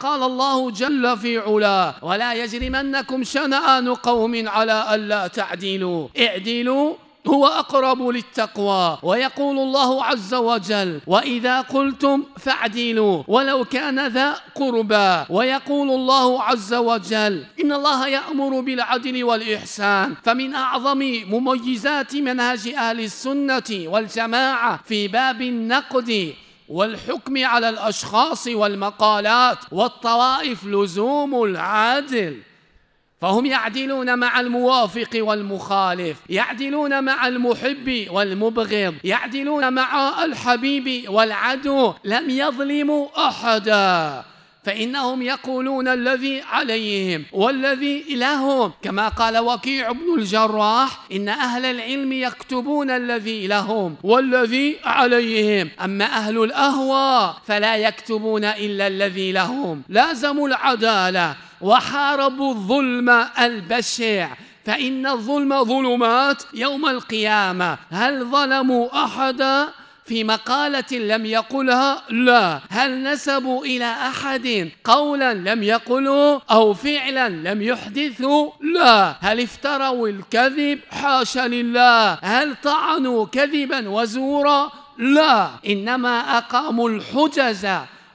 قال الله جل في علاه ولا يجرمنكم شنآن قوم على ألا تعدلوا. اعدلوا هو أقرب للتقوى. ويقول الله عز وجل وإذا قلتم فاعدلوا ولو كان ذا قربى. ويقول الله عز وجل إن الله يأمر بالعدل والإحسان فمن أعظم مميزات منهج أهل السنة والجماعة في باب النقد والحكم على الأشخاص والمقالات والطوائف لزوم العدل. فهم يعدلون مع الموافق والمخالف يعدلون مع المحب والمبغض يعدلون مع الحبيب والعدو. لم يظلموا أحدا. فإنهم يقولون الذي عليهم والذي لهم كما قال وكيع بن الجراح إن أهل العلم يكتبون الذي لهم والذي عليهم. أما أهل الأهواء فلا يكتبون إلا الذي لهم. لازموا العدالة وحاربوا الظلم البشع. فإن الظلم ظلمات يوم القيامة. هل ظلموا أحدا؟ في مقالة لم يقلها لا. هل نسبوا إلى أحد قولا لم يقلوا أو فعلا لم يحدثوا لا. هل افتروا الكذب؟ حاشا لله. هل طعنوا كذبا وزورا؟ لا. إنما أقاموا الحجز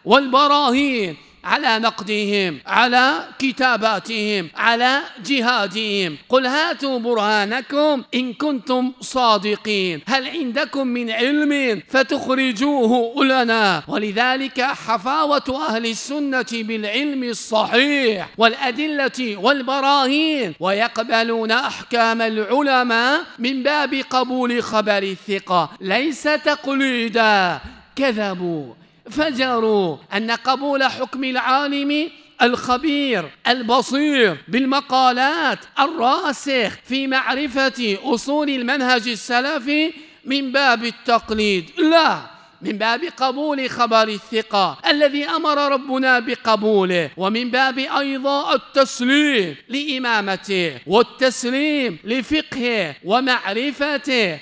والبراهين. على نقدهم على كتاباتهم على جهادهم. قل هاتوا برهانكم إن كنتم صادقين. هل عندكم من علم فتخرجوه لنا ولذلك حفاوة أهل السنة بالعلم الصحيح والأدلة والبراهين ويقبلون أحكام العلماء من باب قبول خبر الثقة. ليس تقليدا. كذبوا. فجروا أن قبول حكم العالم الخبير البصير بالمقالات الراسخ في معرفة أصول المنهج السلفي من باب التقليد. لا من باب قبول خبر الثقة الذي أمر ربنا بقبوله ومن باب أيضا التسليم لإمامته والتسليم لفقهه ومعرفته